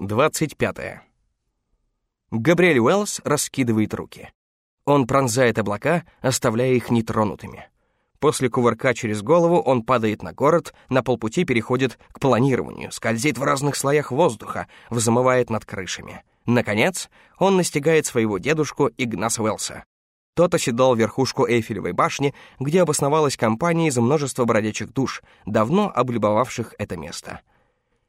25. Габриэль Уэллс раскидывает руки. Он пронзает облака, оставляя их нетронутыми. После кувырка через голову он падает на город, на полпути переходит к планированию, скользит в разных слоях воздуха, взмывает над крышами. Наконец, он настигает своего дедушку Игнаса Уэллса. Тот оседал верхушку Эйфелевой башни, где обосновалась компания из множества бродячих душ, давно облюбовавших это место.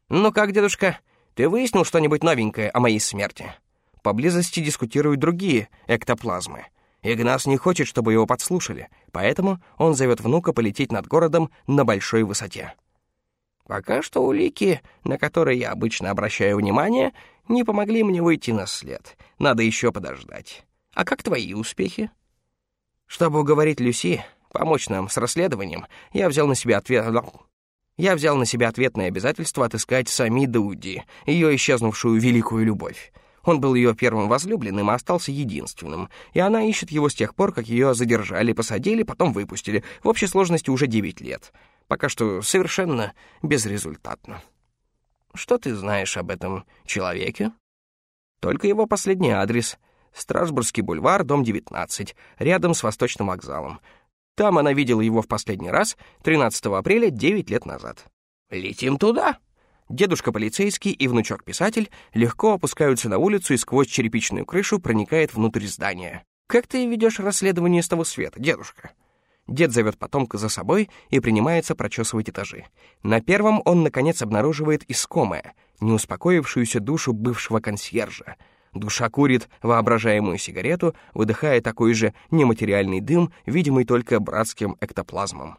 «Ну как, дедушка, ты выяснил что-нибудь новенькое о моей смерти?» Поблизости дискутируют другие эктоплазмы. Игнас не хочет, чтобы его подслушали, поэтому он зовет внука полететь над городом на большой высоте. Пока что улики, на которые я обычно обращаю внимание, не помогли мне выйти на след. Надо еще подождать. А как твои успехи? Чтобы уговорить Люси, помочь нам с расследованием, я взял на себя ответ... Я взял на себя ответное обязательство отыскать Сами Дауди, ее исчезнувшую великую любовь. Он был ее первым возлюбленным, а остался единственным, и она ищет его с тех пор, как ее задержали, посадили, потом выпустили. В общей сложности уже девять лет. Пока что совершенно безрезультатно. Что ты знаешь об этом человеке? Только его последний адрес — Страсбургский бульвар, дом 19, рядом с Восточным вокзалом. Там она видела его в последний раз 13 апреля 9 лет назад. «Летим туда!» Дедушка полицейский и внучок-писатель легко опускаются на улицу и сквозь черепичную крышу проникает внутрь здания. «Как ты ведешь расследование с того света, дедушка?» Дед зовет потомка за собой и принимается прочесывать этажи. На первом он, наконец, обнаруживает искомое, неуспокоившуюся душу бывшего консьержа. Душа курит воображаемую сигарету, выдыхая такой же нематериальный дым, видимый только братским эктоплазмом.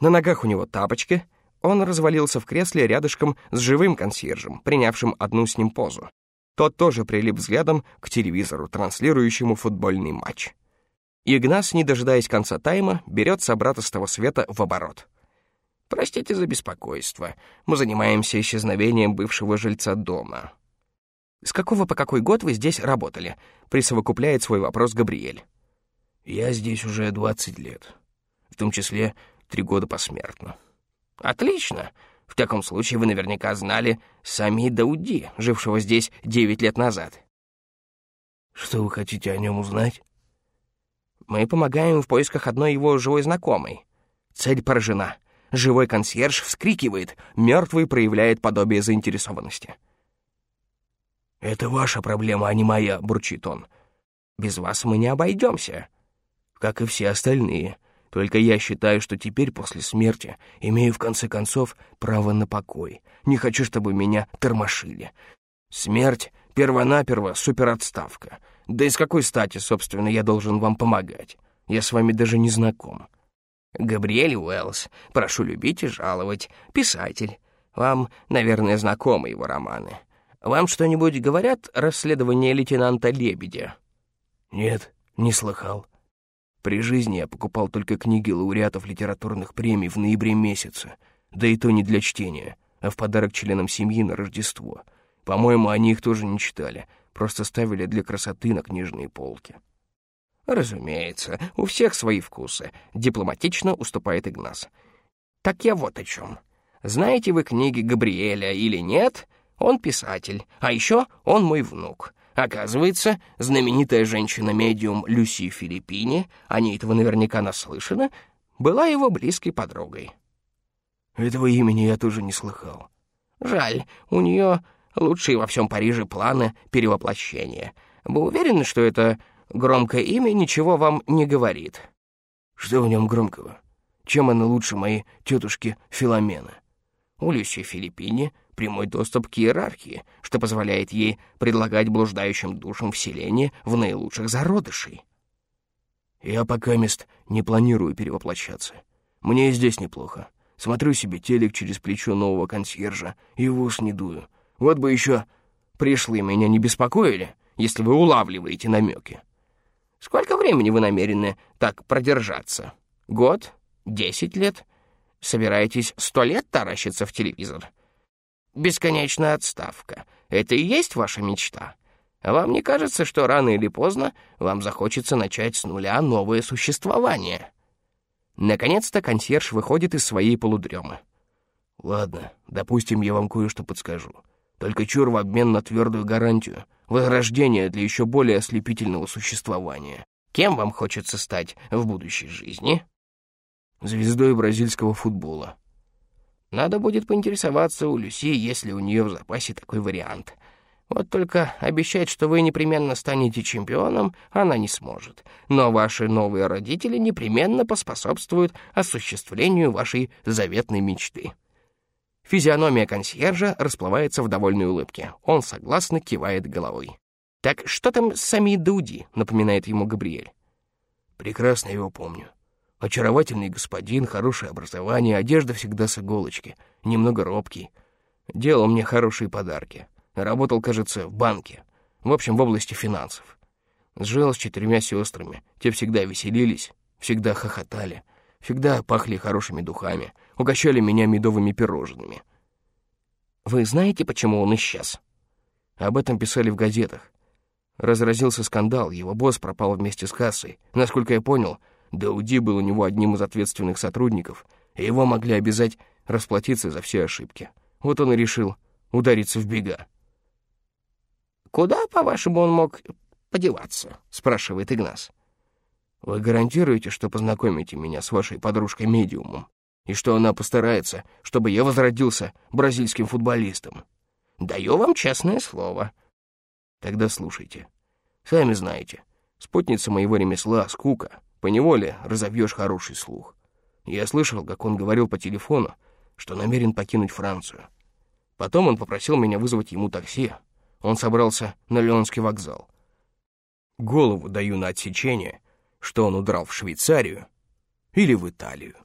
На ногах у него тапочки, он развалился в кресле рядышком с живым консьержем, принявшим одну с ним позу. Тот тоже прилип взглядом к телевизору, транслирующему футбольный матч. Игнас, не дожидаясь конца тайма, берет собрата с того света в оборот. «Простите за беспокойство. Мы занимаемся исчезновением бывшего жильца дома». «С какого по какой год вы здесь работали?» — присовокупляет свой вопрос Габриэль. «Я здесь уже 20 лет, в том числе три года посмертно». «Отлично. В таком случае вы наверняка знали Сами Дауди, жившего здесь девять лет назад». «Что вы хотите о нем узнать?» «Мы помогаем в поисках одной его живой знакомой. Цель поражена. Живой консьерж вскрикивает, мертвый проявляет подобие заинтересованности». «Это ваша проблема, а не моя», — бурчит он. «Без вас мы не обойдемся». «Как и все остальные», только я считаю, что теперь, после смерти, имею в конце концов право на покой. Не хочу, чтобы меня тормошили. Смерть — первонаперво суперотставка. Да и с какой стати, собственно, я должен вам помогать? Я с вами даже не знаком. Габриэль Уэллс, прошу любить и жаловать, писатель. Вам, наверное, знакомы его романы. Вам что-нибудь говорят расследование лейтенанта Лебедя? Нет, не слыхал. При жизни я покупал только книги лауреатов литературных премий в ноябре месяце, да и то не для чтения, а в подарок членам семьи на Рождество. По-моему, они их тоже не читали, просто ставили для красоты на книжные полки. «Разумеется, у всех свои вкусы», — дипломатично уступает Игнас. «Так я вот о чем. Знаете вы книги Габриэля или нет? Он писатель, а еще он мой внук. Оказывается, знаменитая женщина-медиум Люси Филиппини, о ней этого наверняка наслышана, была его близкой подругой. Этого имени я тоже не слыхал. Жаль, у нее лучшие во всем Париже планы перевоплощения. Вы уверены, что это громкое имя ничего вам не говорит? Что в нем громкого? Чем она лучше моей тетушки Филомена? У Люси Филиппини прямой доступ к иерархии, что позволяет ей предлагать блуждающим душам вселение в наилучших зародышей. Я пока мест не планирую перевоплощаться. Мне и здесь неплохо. Смотрю себе телек через плечо нового консьержа и в ус не дую. Вот бы еще пришлые меня не беспокоили, если вы улавливаете намеки. Сколько времени вы намерены так продержаться? Год? Десять лет? Собираетесь сто лет таращиться в телевизор? Бесконечная отставка. Это и есть ваша мечта? Вам не кажется, что рано или поздно вам захочется начать с нуля новое существование?» Наконец-то консьерж выходит из своей полудремы. «Ладно, допустим, я вам кое-что подскажу. Только чур в обмен на твердую гарантию, возрождение для еще более ослепительного существования. Кем вам хочется стать в будущей жизни? Звездой бразильского футбола. Надо будет поинтересоваться у Люси, есть ли у нее в запасе такой вариант. Вот только обещать, что вы непременно станете чемпионом, она не сможет. Но ваши новые родители непременно поспособствуют осуществлению вашей заветной мечты. Физиономия консьержа расплывается в довольной улыбке. Он согласно кивает головой. «Так что там Сами Дуди?» — напоминает ему Габриэль. «Прекрасно его помню. Очаровательный господин, хорошее образование, одежда всегда с иголочки, немного робкий. Делал мне хорошие подарки. Работал, кажется, в банке. В общем, в области финансов. Сжил с четырьмя сестрами. Те всегда веселились, всегда хохотали, всегда пахли хорошими духами, угощали меня медовыми пирожными. Вы знаете, почему он исчез? Об этом писали в газетах. Разразился скандал, его босс пропал вместе с кассой. Насколько я понял, Дауди был у него одним из ответственных сотрудников, и его могли обязать расплатиться за все ошибки. Вот он и решил удариться в бега. «Куда, по-вашему, он мог подеваться?» — спрашивает Игнас. «Вы гарантируете, что познакомите меня с вашей подружкой-медиумом, и что она постарается, чтобы я возродился бразильским футболистом?» «Даю вам честное слово». «Тогда слушайте. Сами знаете, спутница моего ремесла — скука. Поневоле разовьешь хороший слух. Я слышал, как он говорил по телефону, что намерен покинуть Францию. Потом он попросил меня вызвать ему такси. Он собрался на Леонский вокзал. Голову даю на отсечение, что он удрал в Швейцарию или в Италию.